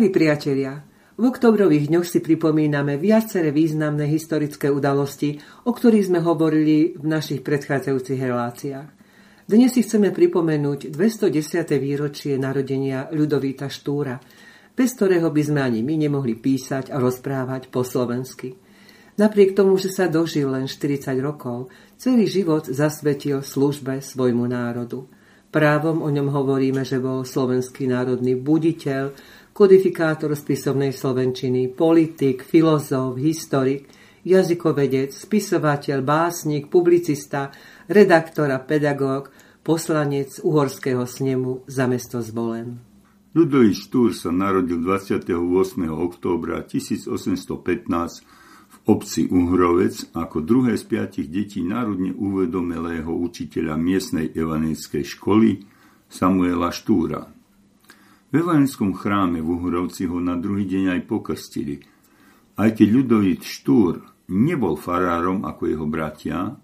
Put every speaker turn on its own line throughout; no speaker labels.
Milí priatelia, v oktobrových dňoch si pripomíname viaceré významné historické udalosti, o ktorých sme hovorili v našich predchádzajúcich reláciách. Dnes si chceme pripomenúť 210. výročie narodenia Ľudovíta Štúra, bez ktorého by sme ani my nemohli písať a rozprávať po slovensky. Napriek tomu, že sa dožil len 40 rokov, celý život zasvetil službe svojmu národu. Právom o ňom hovoríme, že bol slovenský národný buditeľ, kodifikátor spisovnej slovenčiny, politik, filozof, historik, jazykovedec, spisovateľ, básnik, publicista, redaktor a pedagóg, poslanec Uhorského snemu za mesto Zvolen.
Ludovít Štúr sa narodil 28. októbra 1815 v obci Uhrovec ako druhé z piatich detí národne uvedomelého učiteľa miestnej evanickej školy Samuela Štúra. V evangelickom chráme v Uhrovci ho na druhý deň aj pokrstili. Aj keď ľudovit Štúr nebol farárom ako jeho bratia,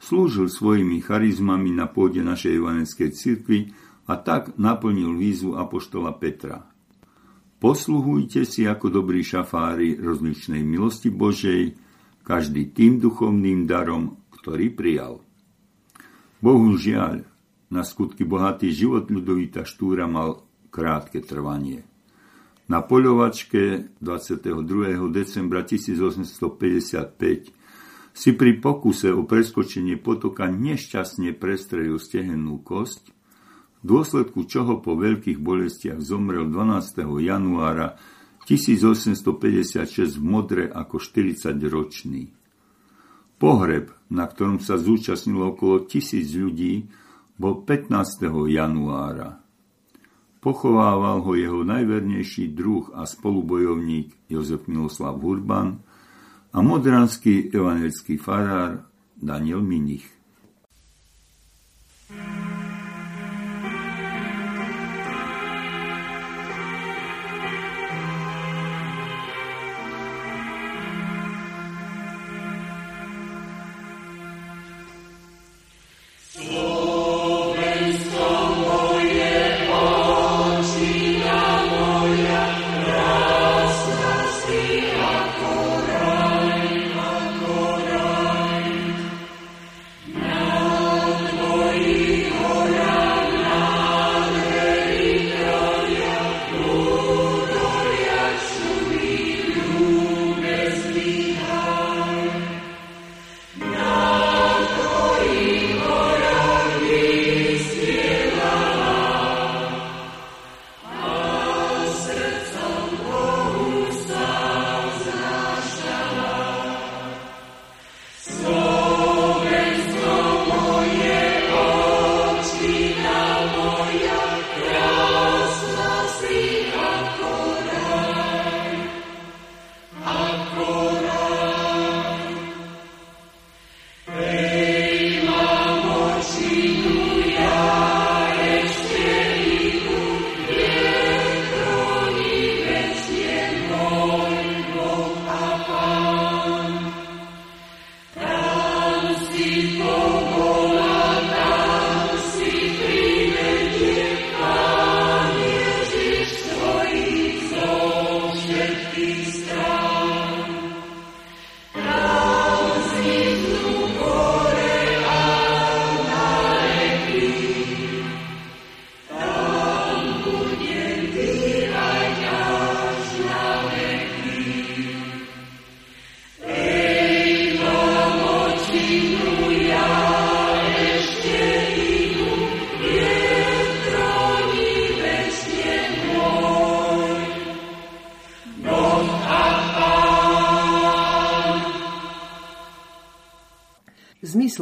slúžil svojimi charizmami na pôde našej evangelickej cirkvi a tak naplnil výzvu apoštola Petra. Posluhujte si ako dobrí šafári rozličnej milosti Božej, každý tým duchovným darom, ktorý prijal. Bohužiaľ, na skutky bohatý život ľudovita Štúra mal krátke trvanie. Na poľovačke 22. decembra 1855 si pri pokuse o preskočenie potoka nešťastne prestrelil stehennú kosť, v dôsledku čoho po veľkých bolestiach zomrel 12. januára 1856 v Modre ako 40-ročný. Pohreb, na ktorom sa zúčastnilo okolo tisíc ľudí, bol 15. januára. Pochovával ho jeho najvernejší druh a spolubojovník Jozef Miloslav Hurban a modranský evangelický farár Daniel Minich.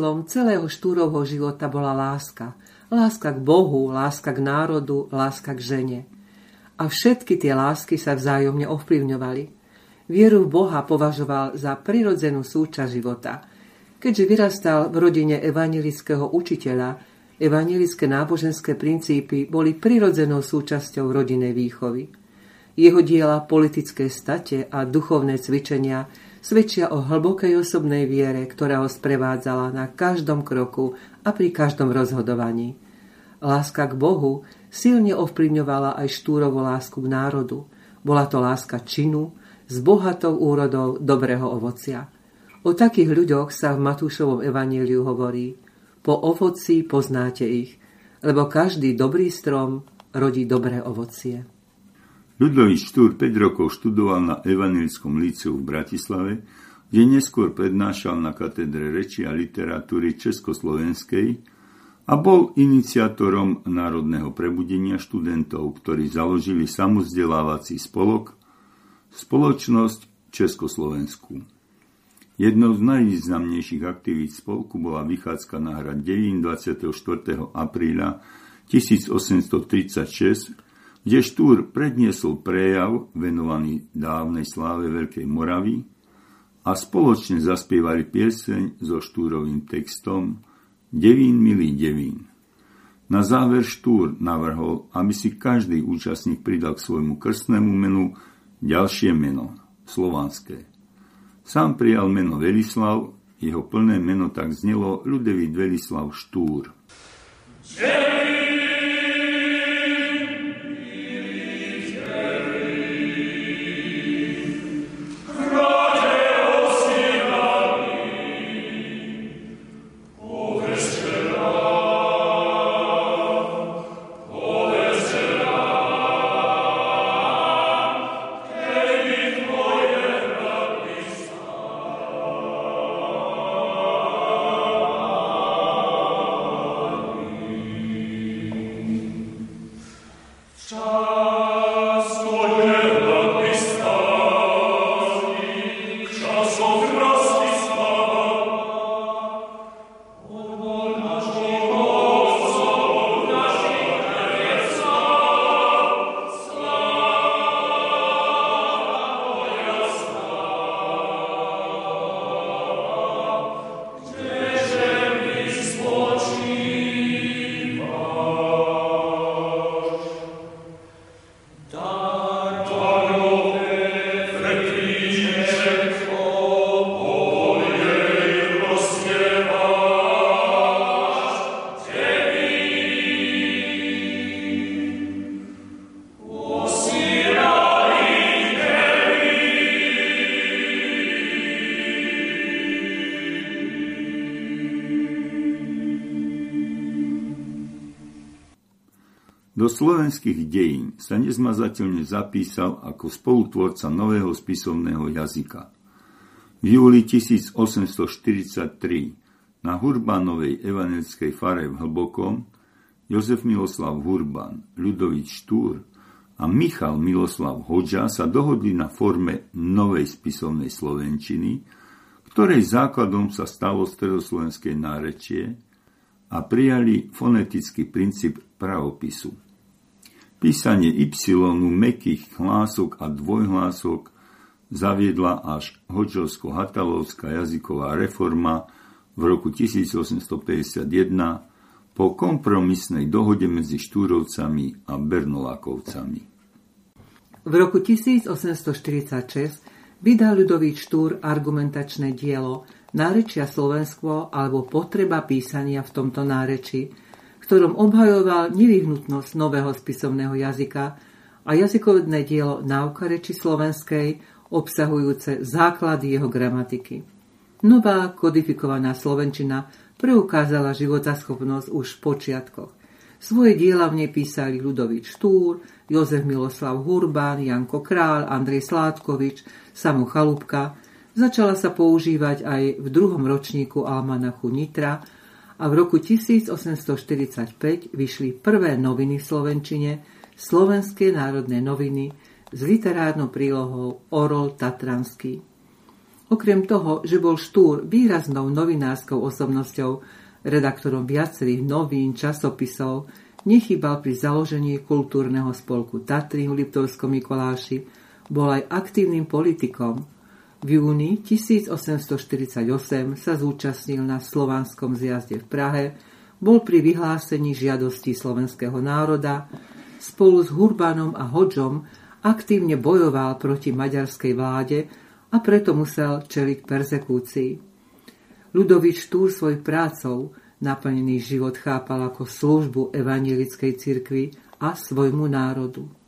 Zmyslom celého Štúrovho života bola láska. Láska k Bohu, láska k národu, láska k žene. A všetky tie lásky sa vzájomne ovplyvňovali. Vieru v Boha považoval za prirodzenú súčasť života. Keďže vyrastal v rodine evangelického učiteľa, evanilické náboženské princípy boli prirodzenou súčasťou rodinnej výchovy. Jeho diela politické state a duchovné cvičenia svedčia o hlbokej osobnej viere, ktorá ho sprevádzala na každom kroku a pri každom rozhodovaní. Láska k Bohu silne ovplyvňovala aj Štúrovo lásku k národu. Bola to láska činu s bohatou úrodou dobrého ovocia. O takých ľuďoch sa v Matúšovom evaníliu hovorí po ovoci poznáte ich, lebo každý dobrý strom rodí dobré ovocie.
Ľudový Štúr 5 rokov študoval na Evangelickom líceu v Bratislave, kde neskôr prednášal na katedre reči a literatúry Československej a bol iniciátorom národného prebudenia študentov, ktorí založili samovzdelávací spolok Spoločnosť Československu. Jednou z najvýznamnejších aktivít spolku bola vychádzka na hrad Devín 24. apríla 1836, kde Štúr predniesol prejav venovaný dávnej sláve Veľkej Moravy a spoločne zaspievali pieseň so Štúrovým textom Devín, milý Devín. Na záver Štúr navrhol, aby si každý účastník pridal k svojmu krstnému menu ďalšie meno, slovanské. Sám prijal meno Velislav, jeho plné meno tak znelo Ľudevít Velislav Štúr. Yeah! Do slovenských dejín sa nezmazateľne zapísal ako spolutvorca nového spisovného jazyka. V júli 1843 na Hurbanovej evangelickej fare v Hlbokom Jozef Miloslav Hurban, Ľudovič Štúr a Michal Miloslav Hoďa sa dohodli na forme novej spisovnej slovenčiny, ktorej základom sa stalo stredoslovenské nárečie a prijali fonetický princíp pravopisu. Písanie Y, mekých hlások a dvojhlások zaviedla až Hočovsko-Hatalovská jazyková reforma v roku 1851 po kompromisnej dohode medzi Štúrovcami a Bernolákovcami.
V roku 1846 vydal ľudový Štúr argumentačné dielo Nárečia Slovensko alebo potreba písania v tomto náreči, ktorom obhajoval nevyhnutnosť nového spisovného jazyka a jazykovedné dielo Náuka reči slovenskej, obsahujúce základy jeho gramatiky. Nová kodifikovaná slovenčina preukázala životaschopnosť už v počiatkoch. Svoje diela v nej písali Ludovič Štúr, Jozef Miloslav Hurban, Janko Král, Andrej Sládkovič, Samu Chalúbka. Začala sa používať aj v druhom ročníku Almanachu Nitra, a v roku 1845 vyšli prvé noviny v Slovenčine, Slovenské národné noviny s literárnou prílohou Orol Tatranský. Okrem toho, že bol Štúr výraznou novinárskou osobnosťou, redaktorom viacerých novín, časopisov, nechýbal pri založení kultúrneho spolku Tatry v Liptovskom Mikoláši, bol aj aktívnym politikom, v júni 1848 sa zúčastnil na slovanskom zjazde v Prahe, bol pri vyhlásení žiadosti slovenského národa, spolu s Hurbanom a Hodžom aktívne bojoval proti maďarskej vláde a preto musel čeliť persekúcii. Ľudovič Túr svoj prácou naplnený život chápal ako službu evangelickej cirkvi a svojmu národu.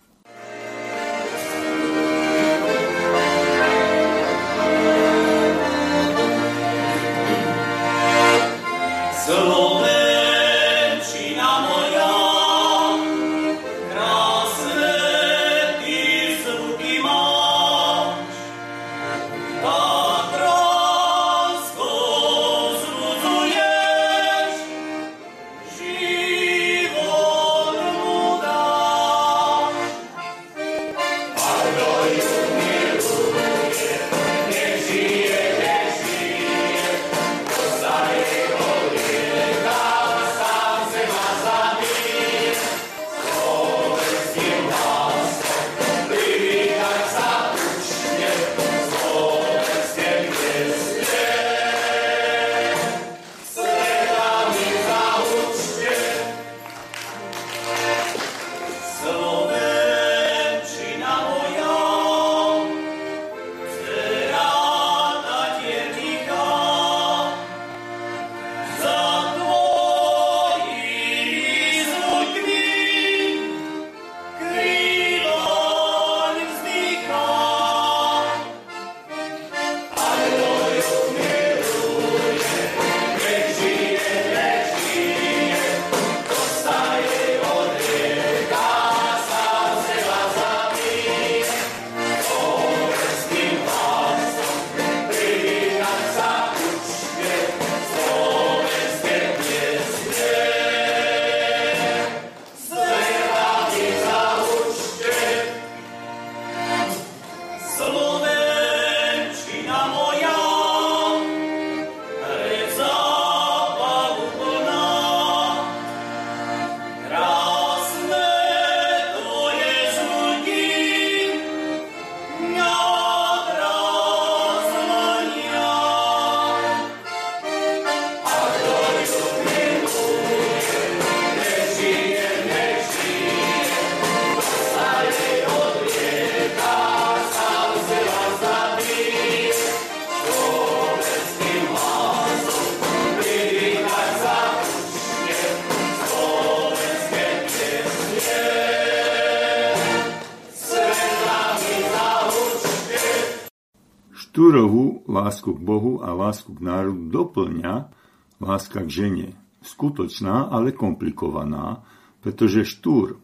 Lásku k Bohu a lásku k národu doplňa láska k žene. Skutočná, ale komplikovaná, pretože Štúr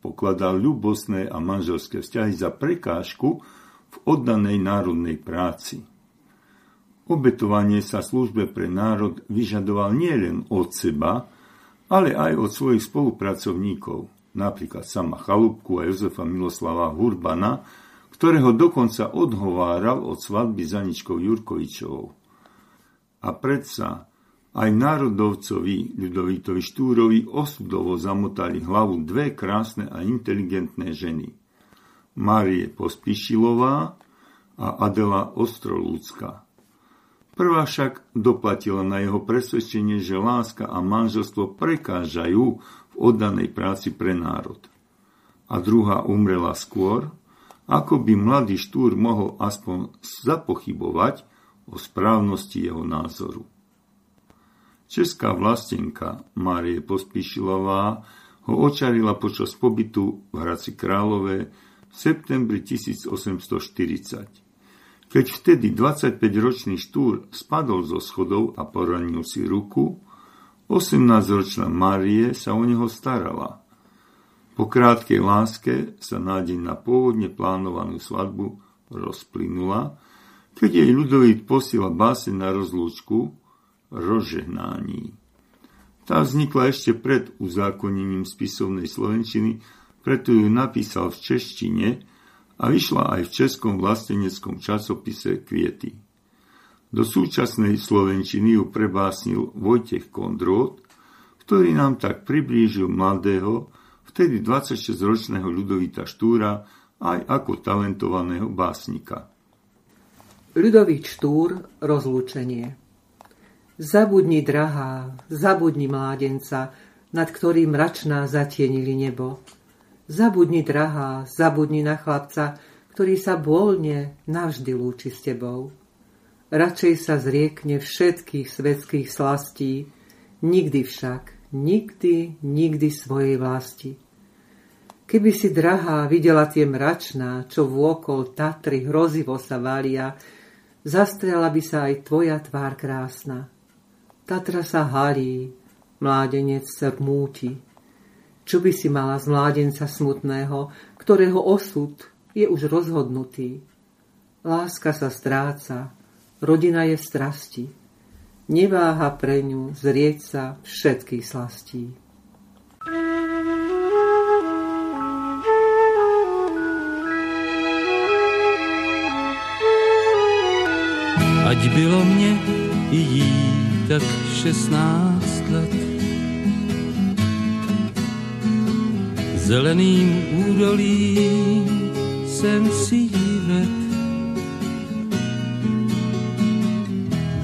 pokladal ľubosné a manželské vzťahy za prekážku v oddanej národnej práci. Obetovanie sa službe pre národ vyžadoval nielen od seba, ale aj od svojich spolupracovníkov, napríklad sama Chalúbku a Jozefa Miloslava Hurbana, ktorého dokonca odhováral od svadby za Ničkou Jurkovičovou. A predsa aj národovcovi Ľudovítovi Štúrovi osudovo zamotali hlavu dve krásne a inteligentné ženy. Márie Pospišilová a Adela Ostrolúcka. Prvá však doplatila na jeho presvedčenie, že láska a manželstvo prekážajú v oddanej práci pre národ. A druhá umrela skôr, ako by mladý Štúr mohol aspoň zapochybovať o správnosti jeho názoru. Česká vlastenka Márie Pospíšilová ho očarila počas pobytu v Hradci Králové v septembri 1840 keď vtedy 25-ročný Štúr spadol zo schodov a poranil si ruku, 18-ročná Márie sa o neho starala. Po krátkej láske sa nádej na pôvodne plánovanú svadbu rozplynula, keď jej ľudovít posiela báse na rozlúčku rožehnání. Tá vznikla ešte pred uzákonením spisovnej slovenčiny, preto ju napísal v češtine a vyšla aj v českom vlasteneckom časopise Kviety. Do súčasnej slovenčiny ju prebásnil Vojtech Kondrot, ktorý nám tak priblížil mladého, vtedy 26-ročného Ľudovita Štúra aj ako talentovaného básnika.
Ľudovít Štúr, rozlúčenie. Zabudni, drahá, zabudni mládenca, nad ktorým mračná zatienili nebo Zabudni, drahá, zabudni na chlapca, ktorý sa bôlne navždy lúči s tebou. Radšej sa zriekne všetkých svetských slastí, nikdy však, nikdy, nikdy svojej vlasti. Keby si, drahá, videla tie mračná, čo vôkol Tatry hrozivo sa valia, zastrela by sa aj tvoja tvár krásna. Tatra sa halí, mládenec sa múti. Čo by si mala z mládenca smutného, ktorého osud je už rozhodnutý? Láska sa stráca, rodina je v strasti. Neváha pre ňu zrieť sa všetkých slastí.
Ať bylo mě jí tak 16 let, zeleným údolím jsem si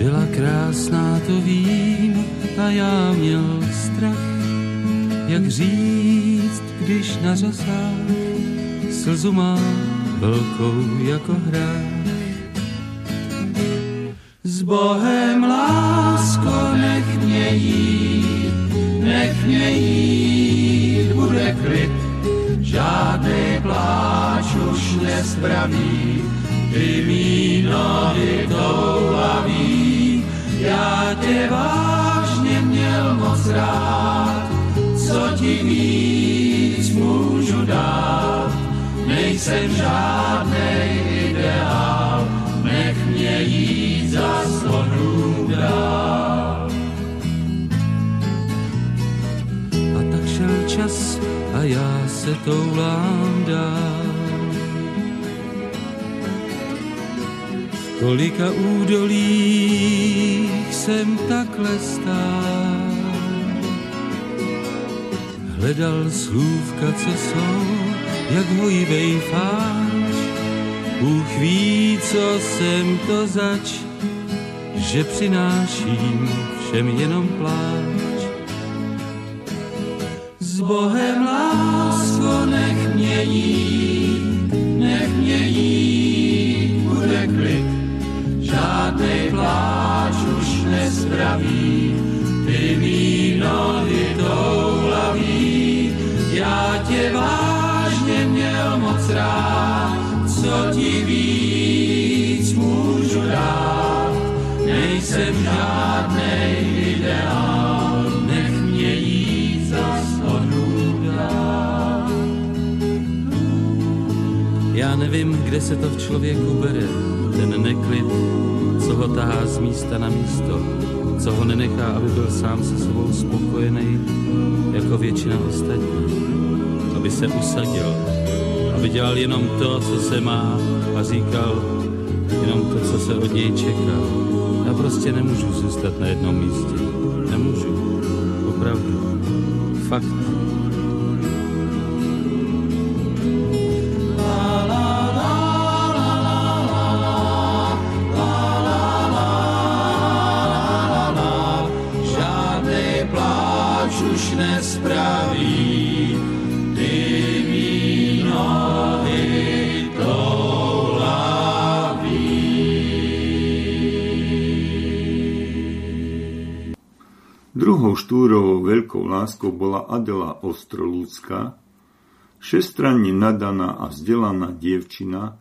Byla krásná, to vím, a já měl strach, jak říct, když na řasách slzu má velkou jako hrách. S Bohem lásko nech mě jít, nech mě jít, bude klid žádný pláč už nespraví, ty mý nohy rád, co ti víc můžu dát. Nejsem žádný ideál, nech mě jít za slonů dál. A tak šel čas a já se toulám dál. Kolika údolích jsem takhle stál. Hledal slůvka, co jsou, jak hojivej fáč. Bůh ví, co jsem to zač, že přináším všem jenom pláč. S Bohem lásko nech mě jít, nech mě jít, bude klid. Žádnej pláč už nespraví, ty mý nohy toulaví. Rád, co ti víc můžu nejsem žádnej ideál, nech mě jít zas Já nevím, kde se to v člověku bere, ten neklid, co ho tahá z místa na místo, co ho nenechá, aby byl sám se sebou spokojený, jako většina ostatních, aby se usadil, aby dělal jenom to, co se má a říkal jenom to, co se od něj čeká. Já prostě nemůžu zůstat na jednom místě. Nemůžu. Opravdu. Fakt.
Druhou štúrovou veľkou láskou bola Adela Ostrolúcka, šestranne nadaná a vzdelaná dievčina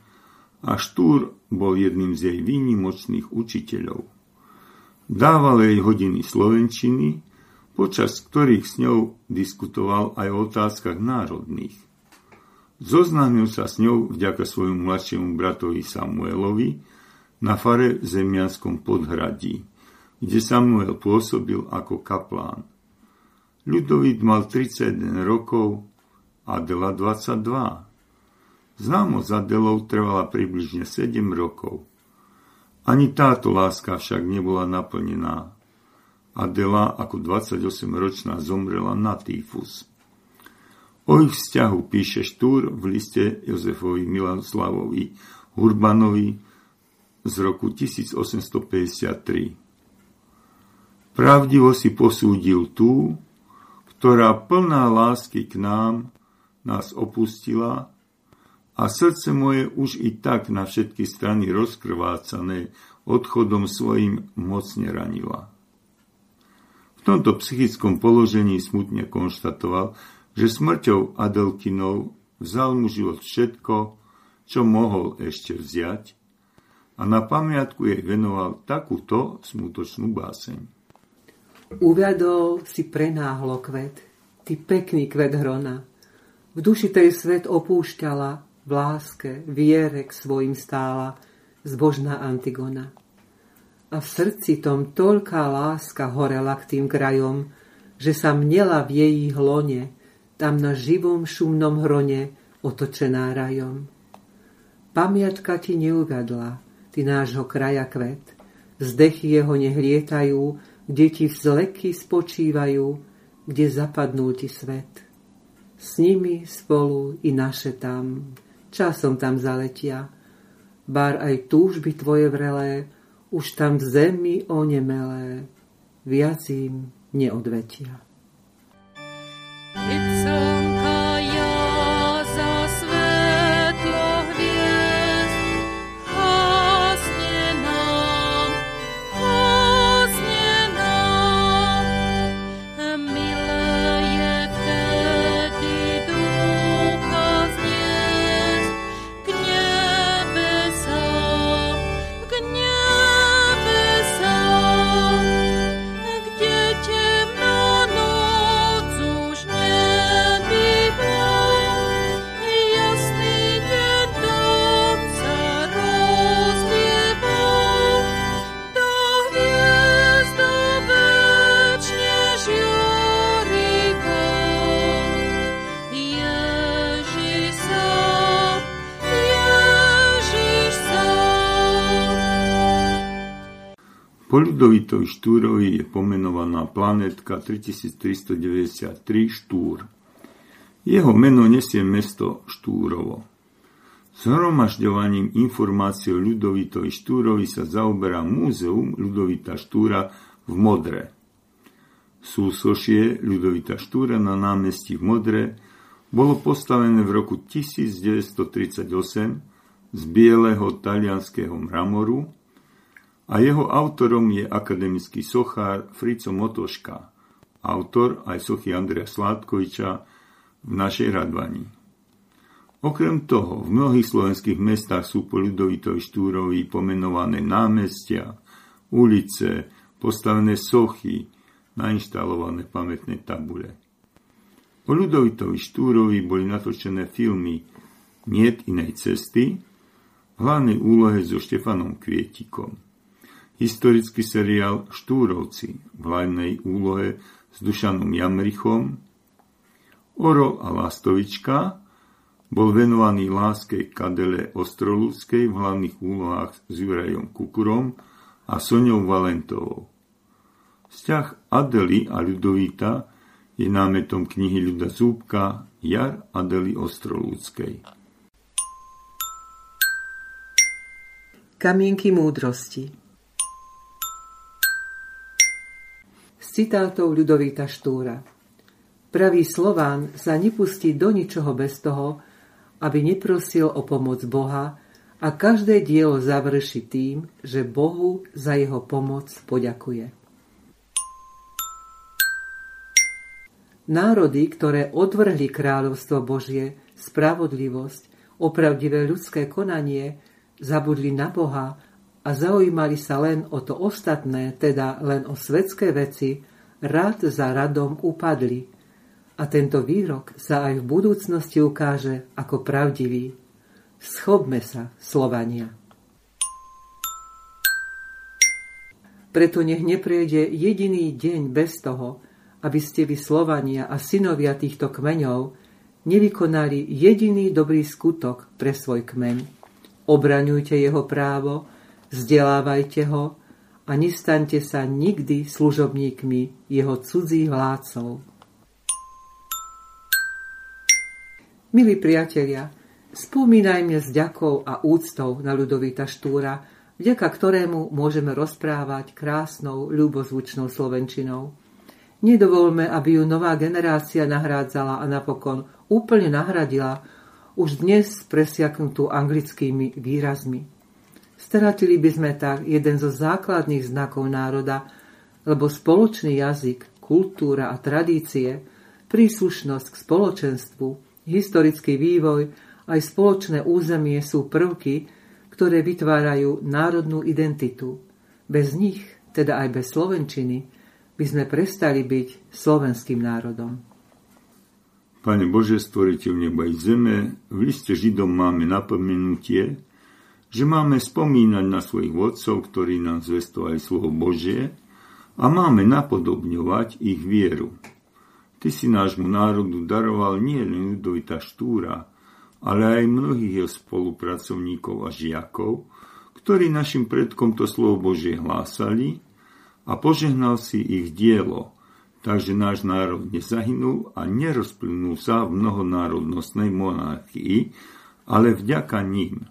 a Štúr bol jedným z jej výnimočných učiteľov. Dával jej hodiny slovenčiny, počas ktorých s ňou diskutoval aj o otázkach národných. Zoznámil sa s ňou vďaka svojmu mladšiemu bratovi Samuelovi na fare v Zemianskom podhradí kde Samuel pôsobil ako kaplán. Ľudovít mal 31 rokov, Adela 22. Známosť Adelou trvala približne 7 rokov. Ani táto láska však nebola naplnená. Adela ako 28-ročná zomrela na týfus. O ich vzťahu píše Štúr v liste Jozefovi Miloslavovi Urbanovi z roku 1853. Pravdivo si posúdil tú, ktorá plná lásky k nám nás opustila a srdce moje už i tak na všetky strany rozkrvácané odchodom svojim mocne ranila. V tomto psychickom položení smutne konštatoval, že smrťou Adelkinov vzal mu život všetko, čo mohol ešte vziať a na pamiatku jej venoval takúto smutočnú báseň.
Uviadol si prenáhlo kvet, ty pekný kvet hrona. V duši tej svet opúšťala, v láske, viere k svojim stála, zbožná Antigona. A v srdci tom toľká láska horela k tým krajom, že sa mnela v jej hlone, tam na živom šumnom hrone, otočená rajom. Pamiatka ti neugadla, ty nášho kraja kvet, zdechy jeho nehlietajú, kde ti vzleky spočívajú, kde zapadnul ti svet. S nimi spolu i naše tam, časom tam zaletia. Bar aj túžby tvoje vrelé, už tam v zemi onemelé, viac im neodvetia. It's a
Po Ľudovitovi Štúrovi je pomenovaná planetka 3393 Štúr. Jeho meno nesie mesto Štúrovo. Zhromažďovaním informácií o Ľudovitovi Štúrovi sa zaoberá Múzeum Ľudovita Štúra v Modre. Súsošie Ľudovita Štúra na námestí v Modre bolo postavené v roku 1938 z bieleho talianského mramoru a jeho autorom je akademický sochár Frico Motoška, autor aj sochy Andreja Sládkoviča v našej Radvani. Okrem toho, v mnohých slovenských mestách sú po Ľudovitovi Štúrovi pomenované námestia, ulice, postavené sochy, nainštalované pamätné tabule. O Ludovitovi Štúrovi boli natočené filmy Niet inej cesty, v hlavnej úlohe so Štefanom Kvietikom. Historický seriál Štúrovci v hlavnej úlohe s Dušanom Jamrichom, Oro a Lastovička bol venovaný láske Kadele Ostrolúdskej v hlavných úlohách s Jurajom Kukurom a Soňou Valentovou. Vzťah Adely a Ľudovita je námetom knihy Ľuda Zúbka Jar Adely Ostrolúdskej.
Kamienky múdrosti citátov Ľudovita Štúra Pravý Slován sa nepustí do ničoho bez toho, aby neprosil o pomoc Boha a každé dielo završi tým, že Bohu za jeho pomoc poďakuje. Národy, ktoré odvrhli kráľovstvo Božie, spravodlivosť, opravdivé ľudské konanie, zabudli na Boha a zaujímali sa len o to ostatné, teda len o svetské veci, rád za radom upadli. A tento výrok sa aj v budúcnosti ukáže ako pravdivý. Schopme sa, Slovania. Preto nech neprejde jediný deň bez toho, aby ste vy Slovania a synovia týchto kmeňov nevykonali jediný dobrý skutok pre svoj kmeň obraňujte jeho právo, vzdelávajte ho a nestaňte sa nikdy služobníkmi jeho cudzích vládcov. Milí priatelia, spomínajme s ďakou a úctou na Ľudovita Štúra, vďaka ktorému môžeme rozprávať krásnou, ľubozvučnou slovenčinou. Nedovolme, aby ju nová generácia nahrádzala a napokon úplne nahradila už dnes presiaknutú anglickými výrazmi. Stratili by sme tak jeden zo základných znakov národa, lebo spoločný jazyk, kultúra a tradície, príslušnosť k spoločenstvu, historický vývoj aj spoločné územie sú prvky, ktoré vytvárajú národnú identitu. Bez nich, teda aj bez slovenčiny, by sme prestali byť slovenským národom.
Pane Bože, stvoriteľ neba i zeme, v liste Židom máme napomenutie, že máme spomínať na svojich vodcov, ktorí nám zvestovali slovo Božie a máme napodobňovať ich vieru. Ty si nášmu národu daroval nie len Ludovita Štúra, ale aj mnohých jeho spolupracovníkov a žiakov, ktorí našim predkom to slovo Božie hlásali a požehnal si ich dielo – takže náš národ nezahynul a nerozplynul sa v mnohonárodnostnej monarchii, ale vďaka ním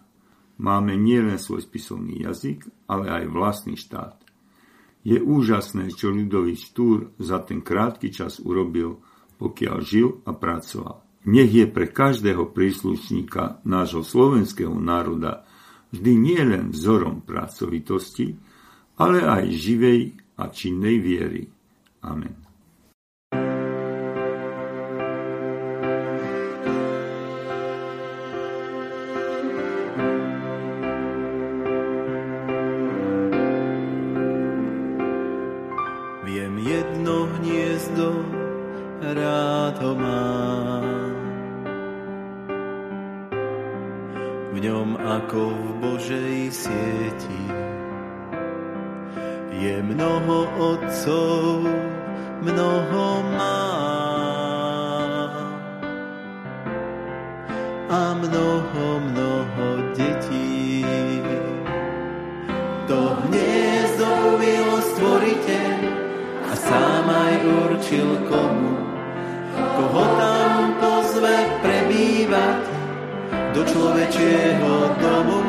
máme nielen svoj spisovný jazyk, ale aj vlastný štát. Je úžasné, čo ľudový štúr za ten krátky čas urobil, pokiaľ žil a pracoval. Nech je pre každého príslušníka nášho slovenského národa vždy nielen vzorom pracovitosti, ale aj živej a činnej viery. Amen.
To hniezdo uviel stvoriteľ a sám aj určil komu. Koho tam pozve prebývať do človečieho domu.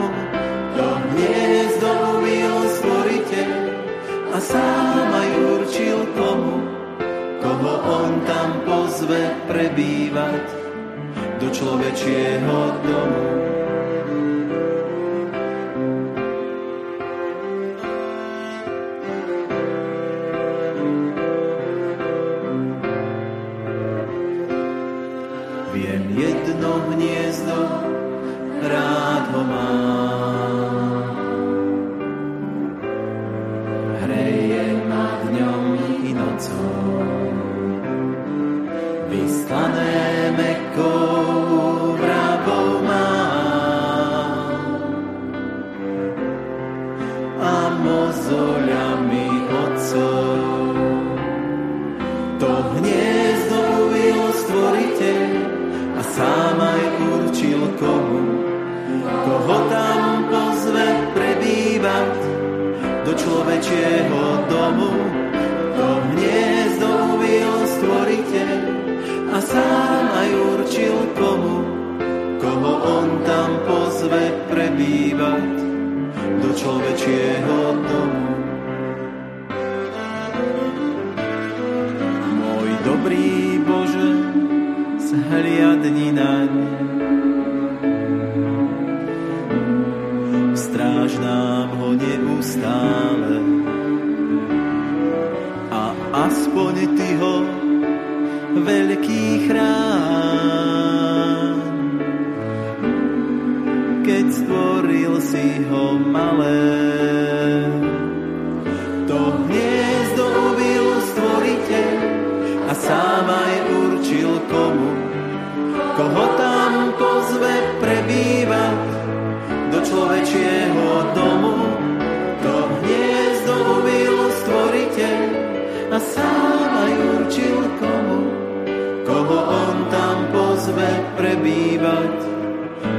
To hniezdo uviel stvoriteľ a sám aj určil komu. Koho on tam pozve prebývať do človečieho domu. aspoň ty ho veľký chrán. Keď stvoril si ho malé, to hniezdo ubil stvoriteľ a sám aj určil komu, koho tam pozve prebývať do človečie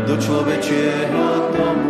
do človečieho domu.